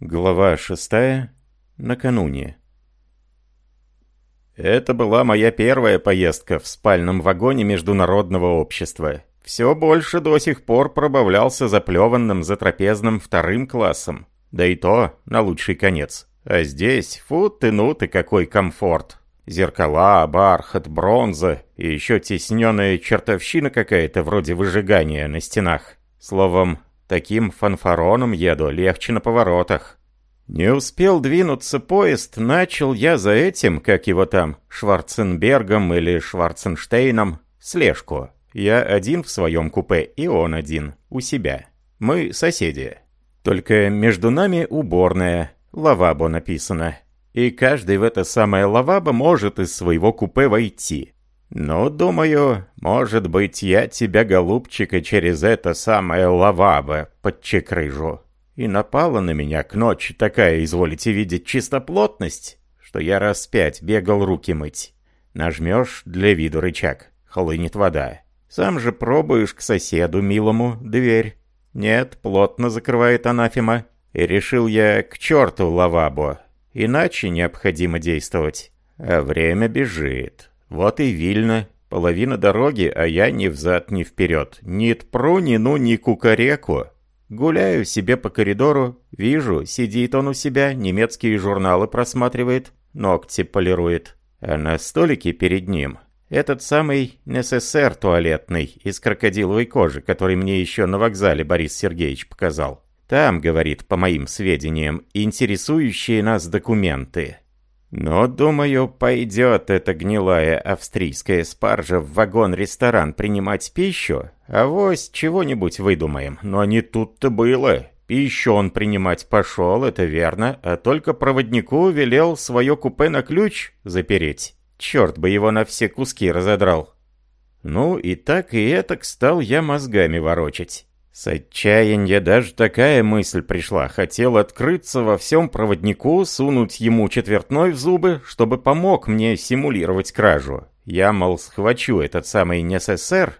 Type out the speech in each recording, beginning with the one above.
Глава шестая. Накануне. Это была моя первая поездка в спальном вагоне международного общества. Все больше до сих пор пробавлялся заплеванным затрапезным вторым классом. Да и то на лучший конец. А здесь, фу ты, ну ты, какой комфорт. Зеркала, бархат, бронза и еще тесненная чертовщина какая-то вроде выжигания на стенах. Словом, таким фанфароном еду легче на поворотах. Не успел двинуться поезд, начал я за этим, как его там, Шварценбергом или Шварценштейном, слежку. Я один в своем купе, и он один, у себя. Мы соседи. Только между нами уборная, лавабо написано. И каждый в это самое лавабо может из своего купе войти. Ну, думаю, может быть, я тебя, голубчика, через это самое лавабо подчекрыжу. И напала на меня к ночи такая, изволите видеть, чистоплотность, что я раз пять бегал руки мыть. Нажмешь для виду рычаг, хлынет вода. Сам же пробуешь к соседу милому дверь. Нет, плотно закрывает анафема. И решил я к черту лавабо. Иначе необходимо действовать. А время бежит. Вот и Вильно. Половина дороги, а я ни взад, ни вперед. Ни тпру, ни ну, ни кукареку. Гуляю себе по коридору, вижу, сидит он у себя, немецкие журналы просматривает, ногти полирует. А на столике перед ним этот самый НССР туалетный из крокодиловой кожи, который мне еще на вокзале Борис Сергеевич показал. Там, говорит, по моим сведениям, интересующие нас документы. Но, думаю, пойдет эта гнилая австрийская спаржа в вагон-ресторан принимать пищу, а вось чего-нибудь выдумаем. Но не тут-то было. Пищу он принимать пошел, это верно, а только проводнику велел свое купе на ключ запереть. Черт бы его на все куски разодрал. Ну и так и этак стал я мозгами ворочать. С отчаяния даже такая мысль пришла. Хотел открыться во всем проводнику, сунуть ему четвертной в зубы, чтобы помог мне симулировать кражу. Я, мол, схвачу этот самый НССР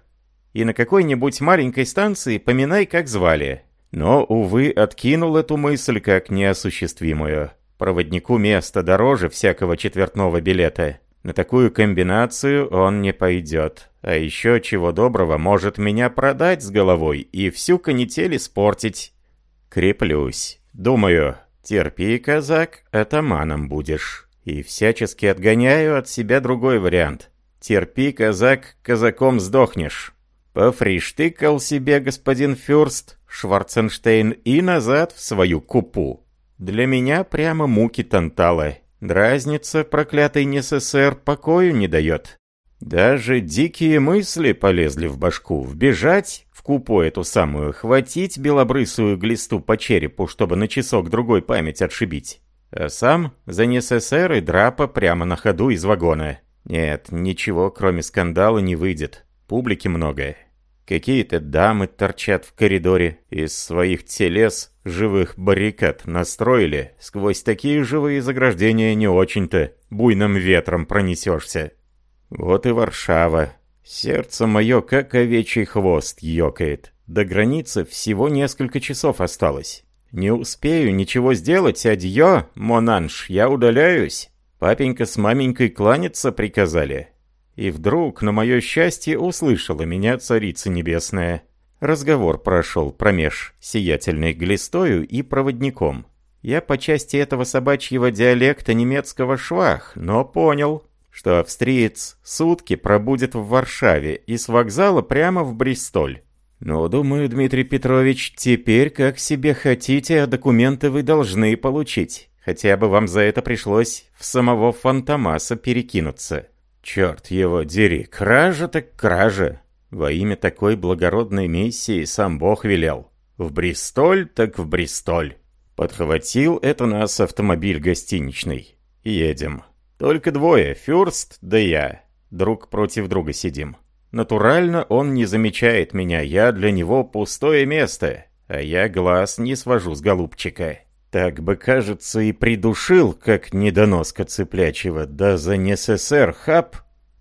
и на какой-нибудь маленькой станции поминай, как звали. Но, увы, откинул эту мысль как неосуществимую. Проводнику место дороже всякого четвертного билета. На такую комбинацию он не пойдет. А еще чего доброго может меня продать с головой и всю канитель испортить. Креплюсь. Думаю, терпи, казак, атаманом будешь. И всячески отгоняю от себя другой вариант. Терпи, казак, казаком сдохнешь. Пофриштыкал себе господин Фюрст, Шварценштейн, и назад в свою купу. Для меня прямо муки танталы. Дразнится проклятый НССР покою не дает. Даже дикие мысли полезли в башку. Вбежать в купу эту самую, хватить белобрысую глисту по черепу, чтобы на часок-другой память отшибить. А сам за НССР и драпа прямо на ходу из вагона. Нет, ничего кроме скандала не выйдет. Публики много. Какие-то дамы торчат в коридоре, из своих телес живых баррикад настроили. Сквозь такие живые заграждения не очень-то буйным ветром пронесешься. Вот и Варшава. Сердце мое, как овечий хвост, ёкает. До границы всего несколько часов осталось. Не успею ничего сделать, адьё, монанж, я удаляюсь. Папенька с маменькой кланяться приказали. И вдруг, на мое счастье, услышала меня Царица Небесная. Разговор прошел промеж сиятельной глистою и проводником. Я по части этого собачьего диалекта немецкого швах, но понял, что австриец сутки пробудет в Варшаве и с вокзала прямо в Бристоль. «Ну, думаю, Дмитрий Петрович, теперь как себе хотите, а документы вы должны получить. Хотя бы вам за это пришлось в самого Фантомаса перекинуться. Черт его дери, кража так кража. Во имя такой благородной миссии сам Бог велел. В Бристоль так в Бристоль. Подхватил это нас автомобиль гостиничный. Едем. Только двое, Фюрст да я. Друг против друга сидим. Натурально он не замечает меня, я для него пустое место, а я глаз не свожу с голубчика. Так бы, кажется, и придушил, как недоноска цыплячьего, да за НССР хап.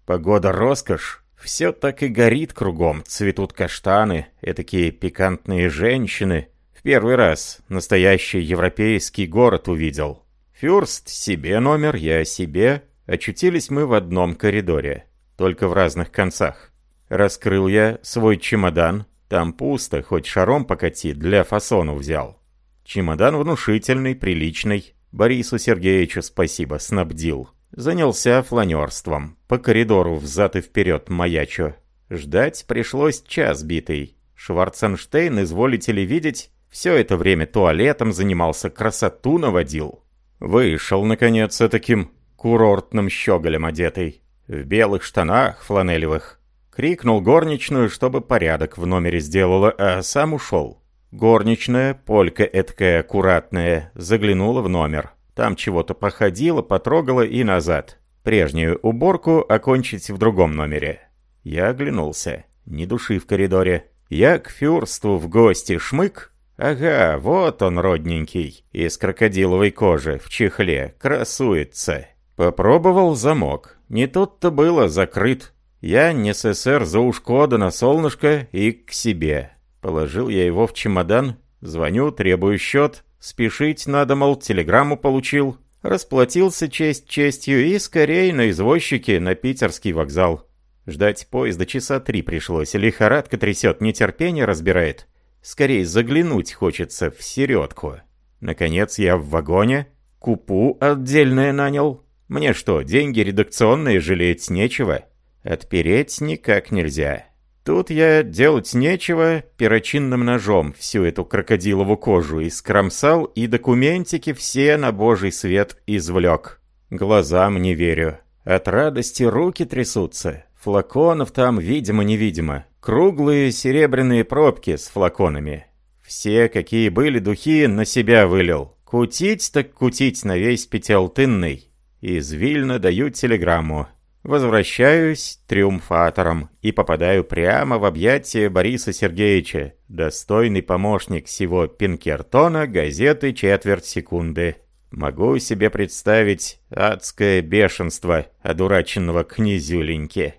Погода роскошь, все так и горит кругом, цветут каштаны, этакие пикантные женщины, в первый раз настоящий европейский город увидел. Фюрст себе номер, я себе. Очутились мы в одном коридоре, только в разных концах. Раскрыл я свой чемодан, там пусто, хоть шаром покати, для фасону взял. Чемодан внушительный, приличный. Борису Сергеевичу спасибо, снабдил. Занялся фланерством. По коридору взад и вперед маячу. Ждать пришлось час битый. Шварценштейн, изволите ли видеть, все это время туалетом занимался, красоту наводил. Вышел, наконец, таким курортным щеголем одетый. В белых штанах фланелевых. Крикнул горничную, чтобы порядок в номере сделала, а сам ушел. Горничная, полька эткая аккуратная, заглянула в номер. Там чего-то походила, потрогала и назад. Прежнюю уборку окончить в другом номере. Я оглянулся. Ни души в коридоре. Я к фюрсту в гости шмык. Ага, вот он, родненький, из крокодиловой кожи, в чехле, красуется. Попробовал замок. Не тут-то было, закрыт. Я не СССР за ушко да на солнышко и к себе. Положил я его в чемодан, звоню, требую счет, спешить надо, мол, телеграмму получил. Расплатился честь честью и скорее на извозчике на питерский вокзал. Ждать поезда часа три пришлось, лихорадка трясет, нетерпение разбирает. Скорее заглянуть хочется в середку. Наконец я в вагоне, купу отдельное нанял. Мне что, деньги редакционные жалеть нечего? Отпереть никак нельзя. Тут я делать нечего, перочинным ножом всю эту крокодилову кожу искромсал и документики все на божий свет извлек. Глазам не верю. От радости руки трясутся. Флаконов там видимо-невидимо. Круглые серебряные пробки с флаконами. Все, какие были духи, на себя вылил. Кутить так кутить на весь пятиалтынный. Из Вильна дают телеграмму. Возвращаюсь триумфатором и попадаю прямо в объятия Бориса Сергеевича, достойный помощник всего Пинкертона газеты «Четверть секунды». Могу себе представить адское бешенство одураченного князюленьки.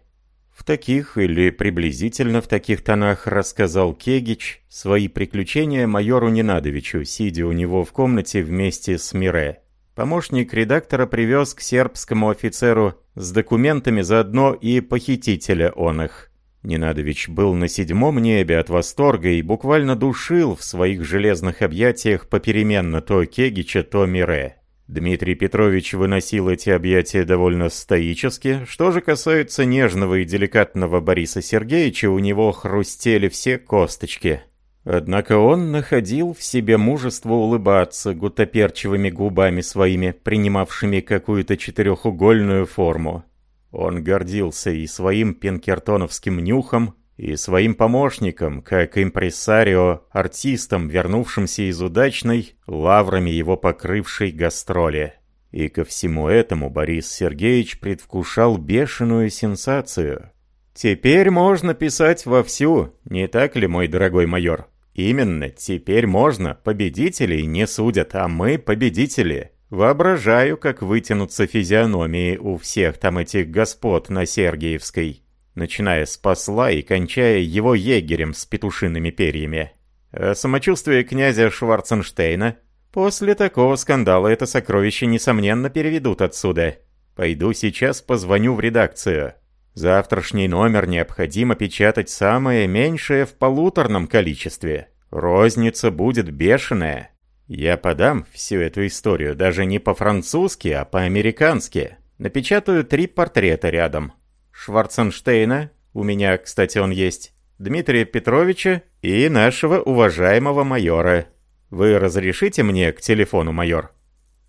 В таких или приблизительно в таких тонах рассказал Кегич свои приключения майору Ненадовичу, сидя у него в комнате вместе с Мире. Помощник редактора привез к сербскому офицеру с документами заодно и похитителя он их. Ненадович был на седьмом небе от восторга и буквально душил в своих железных объятиях попеременно то Кегича, то Мире. Дмитрий Петрович выносил эти объятия довольно стоически. Что же касается нежного и деликатного Бориса Сергеевича, у него хрустели все косточки. Однако он находил в себе мужество улыбаться гутоперчивыми губами своими, принимавшими какую-то четырехугольную форму. Он гордился и своим пенкертоновским нюхом, и своим помощником, как импресарио, артистом, вернувшимся из удачной, лаврами его покрывшей гастроли. И ко всему этому Борис Сергеевич предвкушал бешеную сенсацию. «Теперь можно писать вовсю, не так ли, мой дорогой майор?» Именно, теперь можно. Победителей не судят, а мы победители. Воображаю, как вытянутся физиономии у всех там этих господ на Сергиевской, начиная с посла и кончая его егерем с петушиными перьями. А самочувствие князя Шварценштейна? После такого скандала это сокровище, несомненно, переведут отсюда. Пойду сейчас позвоню в редакцию. Завтрашний номер необходимо печатать самое меньшее в полуторном количестве. Розница будет бешеная. Я подам всю эту историю даже не по-французски, а по-американски. Напечатаю три портрета рядом. Шварценштейна, у меня, кстати, он есть, Дмитрия Петровича и нашего уважаемого майора. Вы разрешите мне к телефону, майор?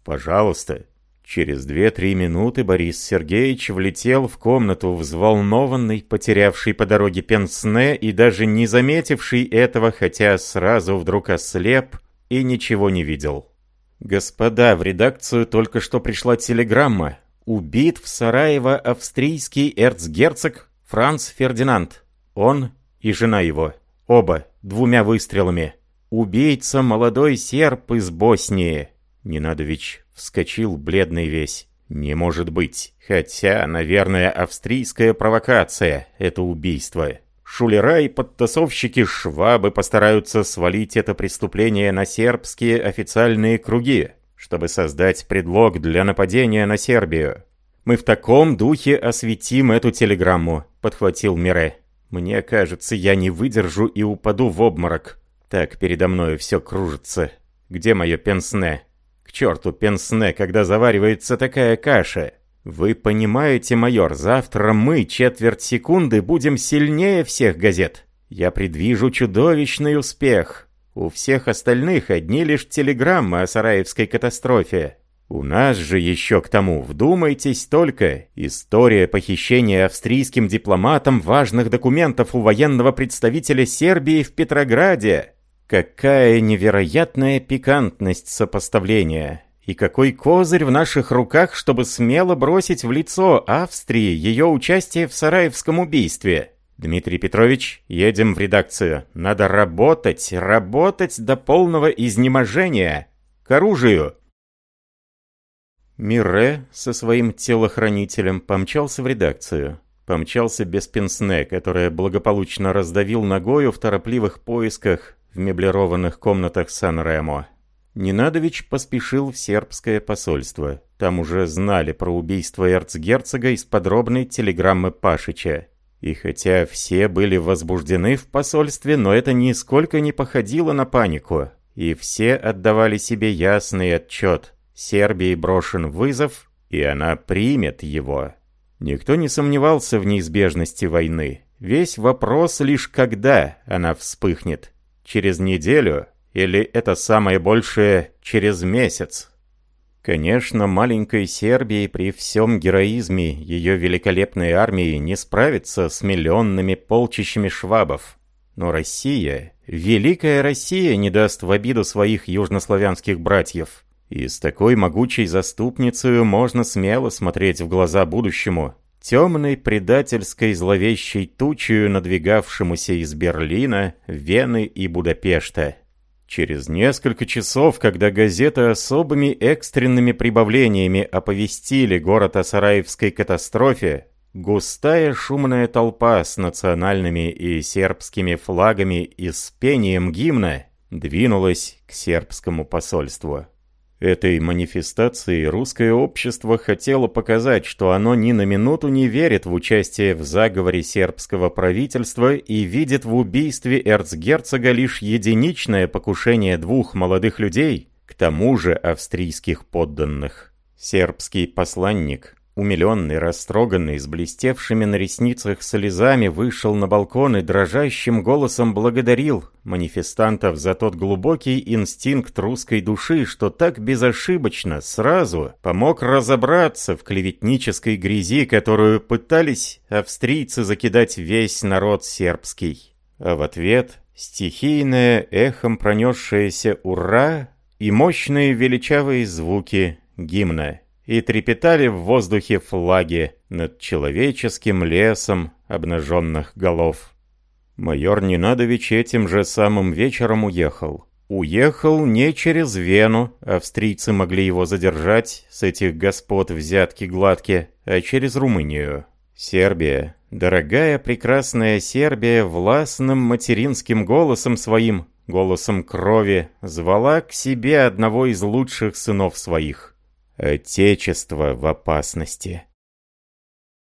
Пожалуйста. Через две-три минуты Борис Сергеевич влетел в комнату, взволнованный, потерявший по дороге пенсне и даже не заметивший этого, хотя сразу вдруг ослеп и ничего не видел. «Господа, в редакцию только что пришла телеграмма. Убит в Сараево австрийский эрцгерцог Франц Фердинанд. Он и жена его. Оба, двумя выстрелами. Убийца молодой серб из Боснии. Ненадович вскочил бледный весь. «Не может быть. Хотя, наверное, австрийская провокация — это убийство. Шулера и подтасовщики Швабы постараются свалить это преступление на сербские официальные круги, чтобы создать предлог для нападения на Сербию. «Мы в таком духе осветим эту телеграмму», — подхватил Мире. «Мне кажется, я не выдержу и упаду в обморок. Так передо мною все кружится. Где мое пенсне? К черту пенсне, когда заваривается такая каша!» «Вы понимаете, майор, завтра мы четверть секунды будем сильнее всех газет. Я предвижу чудовищный успех. У всех остальных одни лишь телеграммы о Сараевской катастрофе. У нас же еще к тому, вдумайтесь только, история похищения австрийским дипломатом важных документов у военного представителя Сербии в Петрограде. Какая невероятная пикантность сопоставления. И какой козырь в наших руках, чтобы смело бросить в лицо Австрии ее участие в Сараевском убийстве? Дмитрий Петрович, едем в редакцию. Надо работать, работать до полного изнеможения. К оружию. Мирре со своим телохранителем помчался в редакцию. Помчался без пенсне, которое благополучно раздавил ногою в торопливых поисках в меблированных комнатах Сан-Ремо. Ненадович поспешил в сербское посольство. Там уже знали про убийство эрцгерцога из подробной телеграммы Пашича. И хотя все были возбуждены в посольстве, но это нисколько не походило на панику. И все отдавали себе ясный отчет. Сербии брошен вызов, и она примет его. Никто не сомневался в неизбежности войны. Весь вопрос лишь когда она вспыхнет. Через неделю или это самое большее через месяц? Конечно, маленькой Сербии при всем героизме ее великолепной армии не справится с миллионными полчищами швабов. Но Россия, великая Россия, не даст в обиду своих южнославянских братьев. И с такой могучей заступницей можно смело смотреть в глаза будущему, темной предательской зловещей тучью надвигавшемуся из Берлина, Вены и Будапешта. Через несколько часов, когда газеты особыми экстренными прибавлениями оповестили город о Сараевской катастрофе, густая шумная толпа с национальными и сербскими флагами и с пением гимна двинулась к сербскому посольству. Этой манифестацией русское общество хотело показать, что оно ни на минуту не верит в участие в заговоре сербского правительства и видит в убийстве эрцгерцога лишь единичное покушение двух молодых людей, к тому же австрийских подданных. Сербский посланник умиленный, растроганный, с блестевшими на ресницах слезами, вышел на балкон и дрожащим голосом благодарил манифестантов за тот глубокий инстинкт русской души, что так безошибочно, сразу помог разобраться в клеветнической грязи, которую пытались австрийцы закидать весь народ сербский. А в ответ стихийное эхом пронесшееся «Ура!» и мощные величавые звуки гимна и трепетали в воздухе флаги над человеческим лесом обнаженных голов. Майор Ненадович этим же самым вечером уехал. Уехал не через Вену, австрийцы могли его задержать, с этих господ взятки гладкие, а через Румынию. Сербия, дорогая прекрасная Сербия, властным материнским голосом своим, голосом крови, звала к себе одного из лучших сынов своих. Отечество в опасности.